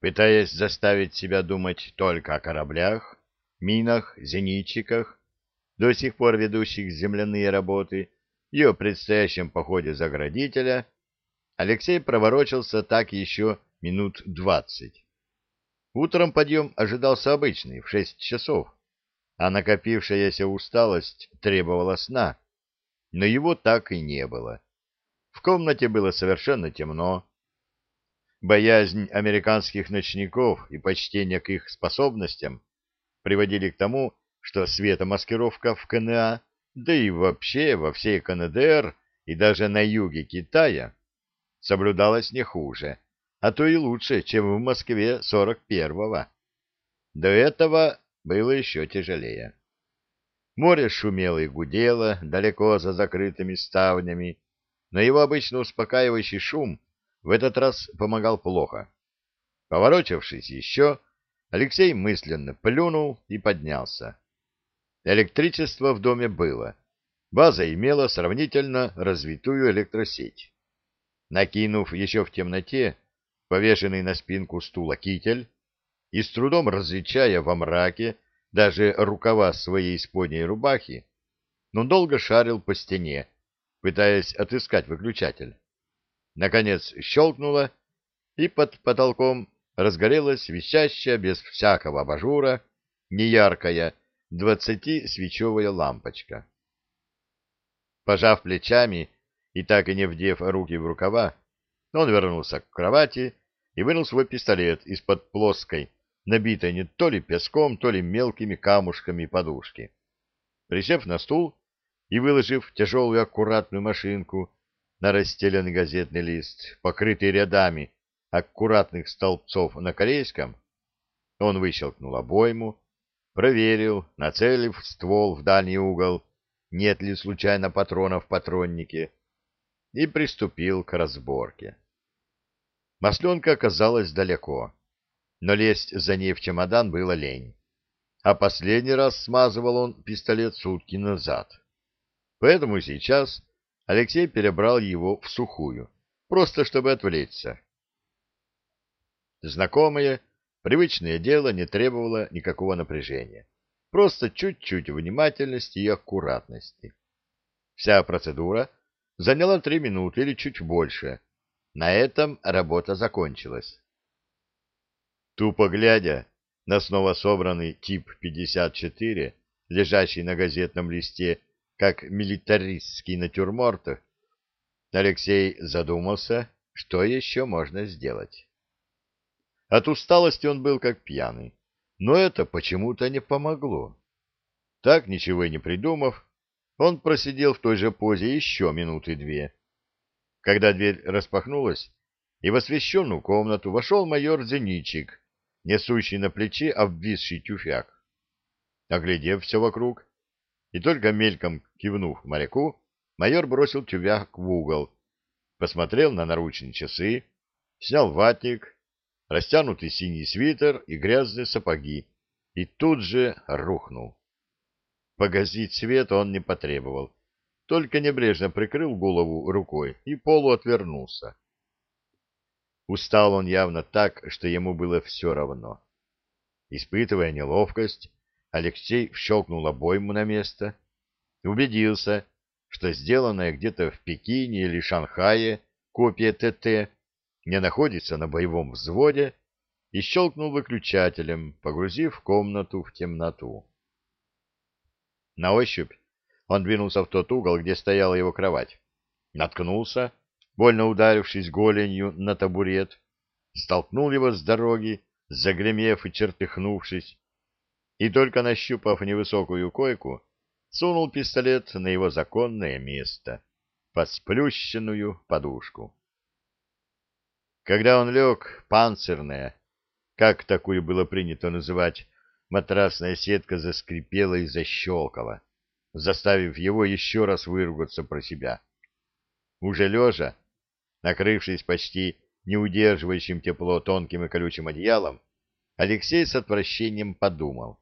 пытаясь заставить себя думать только о кораблях, минах, зенитчиках, до сих пор ведущих земляные работы, и о предстоящем походе заградителя, Алексей проворочился так еще минут двадцать. Утром подъем ожидался обычный, в шесть часов, а накопившаяся усталость требовала сна, но его так и не было. В комнате было совершенно темно. Боязнь американских ночников и почтение к их способностям приводили к тому, что светомаскировка в КНА, да и вообще во всей КНДР и даже на юге Китая, соблюдалась не хуже, а то и лучше, чем в Москве 41-го. До этого было еще тяжелее. Море шумело и гудело далеко за закрытыми ставнями, но его обычно успокаивающий шум в этот раз помогал плохо. Поворочившись еще, Алексей мысленно плюнул и поднялся. Электричество в доме было. База имела сравнительно развитую электросеть. Накинув еще в темноте повешенный на спинку стула китель и с трудом различая во мраке даже рукава своей исподней рубахи, но долго шарил по стене, пытаясь отыскать выключатель. Наконец щелкнуло, и под потолком разгорелась висящая без всякого абажура неяркая двадцати-свечевая лампочка. Пожав плечами и так и не вдев руки в рукава, он вернулся к кровати и вынул свой пистолет из-под плоской, набитой не то ли песком, то ли мелкими камушками подушки. Присев на стул и выложив тяжелую аккуратную машинку на расстеленный газетный лист, покрытый рядами аккуратных столбцов на корейском, он выщелкнул обойму, проверил, нацелив ствол в дальний угол, нет ли случайно патронов в патроннике, и приступил к разборке. Масленка оказалась далеко, но лезть за ней в чемодан было лень, а последний раз смазывал он пистолет сутки назад. Поэтому сейчас Алексей перебрал его в сухую, просто чтобы отвлечься. Знакомое, привычное дело не требовало никакого напряжения, просто чуть-чуть внимательности и аккуратности. Вся процедура заняла три минуты или чуть больше. На этом работа закончилась. Тупо глядя на снова собранный тип 54, лежащий на газетном листе как милитаристский натюрморт, Алексей задумался, что еще можно сделать. От усталости он был как пьяный, но это почему-то не помогло. Так, ничего и не придумав, он просидел в той же позе еще минуты две. Когда дверь распахнулась, и в освещенную комнату вошел майор Зеничик, несущий на плече обвисший тюфяк. Оглядев все вокруг, и только мельком кивнув моряку, майор бросил тювяк в угол, посмотрел на наручные часы, снял ватник, растянутый синий свитер и грязные сапоги, и тут же рухнул. Погасить свет он не потребовал, только небрежно прикрыл голову рукой и полуотвернулся. Устал он явно так, что ему было все равно. Испытывая неловкость, Алексей щелкнул обойму на место, убедился, что сделанная где-то в Пекине или Шанхае копия ТТ не находится на боевом взводе, и щелкнул выключателем, погрузив комнату в темноту. На ощупь он двинулся в тот угол, где стояла его кровать. Наткнулся, больно ударившись голенью на табурет, столкнул его с дороги, загремев и чертыхнувшись, и только нащупав невысокую койку, сунул пистолет на его законное место, под сплющенную подушку. Когда он лег, панцирная, как такую было принято называть, матрасная сетка заскрипела и защелкала, заставив его еще раз выругаться про себя. Уже лежа, накрывшись почти не удерживающим тепло тонким и колючим одеялом, Алексей с отвращением подумал,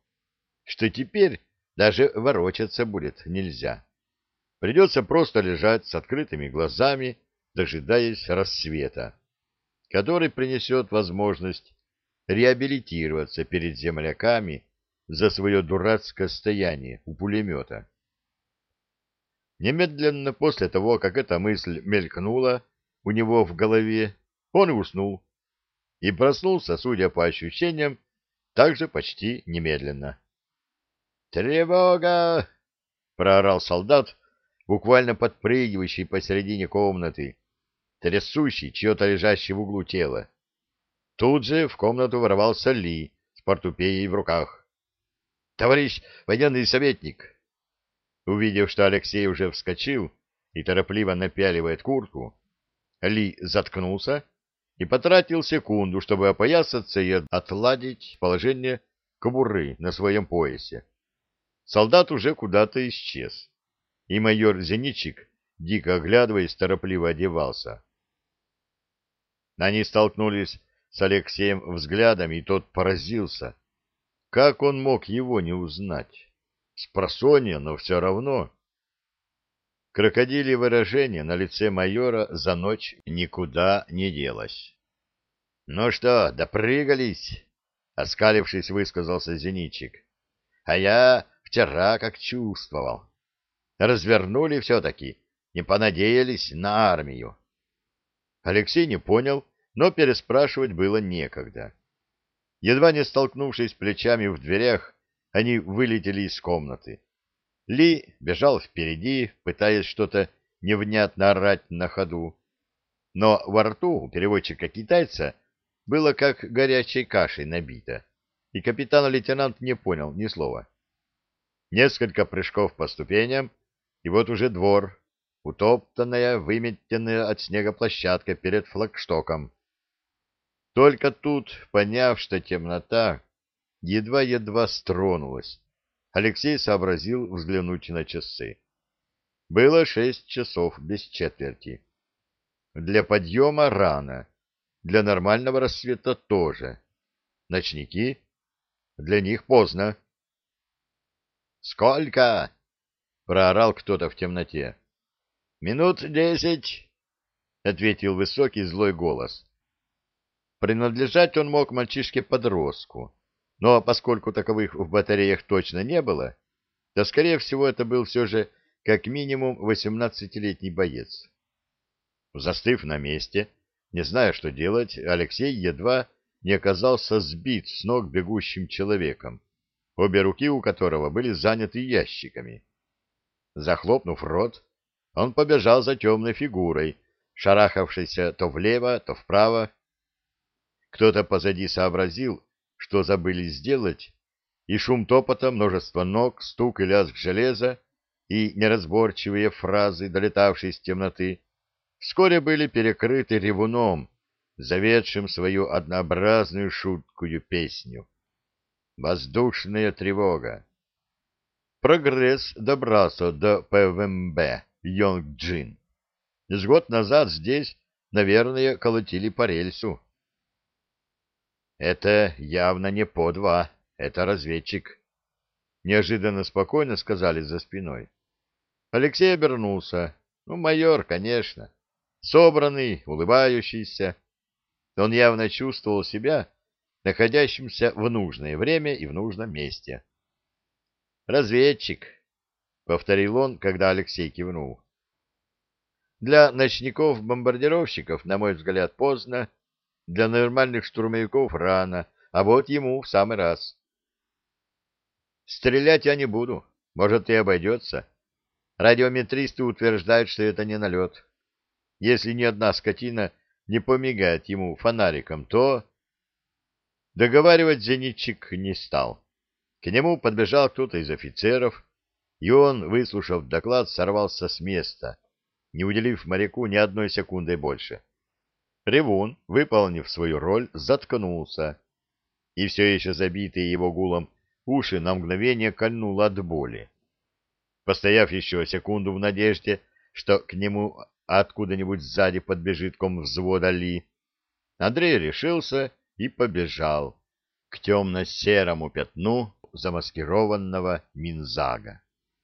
что теперь даже ворочаться будет нельзя. Придется просто лежать с открытыми глазами, дожидаясь рассвета, который принесет возможность реабилитироваться перед земляками за свое дурацкое стояние у пулемета. Немедленно после того, как эта мысль мелькнула у него в голове, он уснул. И проснулся, судя по ощущениям, также почти немедленно. «Тревога!» — проорал солдат, буквально подпрыгивающий посередине комнаты, трясущий чье-то лежащее в углу тело. Тут же в комнату ворвался Ли с портупеей в руках. «Товарищ военный советник!» Увидев, что Алексей уже вскочил и торопливо напяливает куртку, Ли заткнулся и потратил секунду, чтобы опоясаться и отладить положение кобуры на своем поясе. Солдат уже куда-то исчез, и майор Зеничик, дико оглядываясь, торопливо одевался. Они столкнулись с Алексеем взглядами, и тот поразился. Как он мог его не узнать? Спросонья, но все равно. Крокодилье выражение на лице майора за ночь никуда не делось. — Ну что, допрыгались? — оскалившись, высказался Зеничик. — А я вчера как чувствовал. Развернули все-таки, не понадеялись на армию. Алексей не понял, но переспрашивать было некогда. Едва не столкнувшись плечами в дверях, они вылетели из комнаты. Ли бежал впереди, пытаясь что-то невнятно орать на ходу. Но во рту у переводчика-китайца было как горячей кашей набито, и капитан-лейтенант не понял ни слова. Несколько прыжков по ступеням, и вот уже двор, утоптанная, выметенная от снега площадка перед флагштоком. Только тут, поняв, что темнота, едва-едва стронулась. Алексей сообразил взглянуть на часы. Было шесть часов без четверти. Для подъема рано, для нормального рассвета тоже. Ночники? Для них поздно. «Сколько?» — проорал кто-то в темноте. «Минут десять», — ответил высокий злой голос. Принадлежать он мог мальчишке-подростку но поскольку таковых в батареях точно не было, то, скорее всего, это был все же как минимум восемнадцатилетний боец. Застыв на месте, не зная, что делать, Алексей едва не оказался сбит с ног бегущим человеком, обе руки у которого были заняты ящиками. Захлопнув рот, он побежал за темной фигурой, шарахавшейся то влево, то вправо. Кто-то позади сообразил, что забыли сделать, и шум топота, множество ног, стук и лязг железа и неразборчивые фразы, долетавшие из темноты, вскоре были перекрыты ревуном, заведшим свою однообразную шуткую песню. Воздушная тревога. Прогресс добрался до ПВМБ Йонг-Джин. С год назад здесь, наверное, колотили по рельсу. Это явно не по два, это разведчик. Неожиданно спокойно сказали за спиной. Алексей обернулся. Ну, майор, конечно. Собранный, улыбающийся. Он явно чувствовал себя находящимся в нужное время и в нужном месте. «Разведчик», — повторил он, когда Алексей кивнул. «Для ночников-бомбардировщиков, на мой взгляд, поздно, для нормальных штурмовиков рано, а вот ему в самый раз. Стрелять я не буду, может и обойдется. Радиометристы утверждают, что это не налет. Если ни одна скотина не помигает ему фонариком, то... Договаривать зенитчик не стал. К нему подбежал кто-то из офицеров, и он, выслушав доклад, сорвался с места, не уделив моряку ни одной секунды больше. Ревун, выполнив свою роль, заткнулся, и все еще забитые его гулом уши на мгновение кольнуло от боли. Постояв еще секунду в надежде, что к нему откуда-нибудь сзади подбежит ком взвода Ли, Андрей решился и побежал к темно-серому пятну замаскированного Минзага.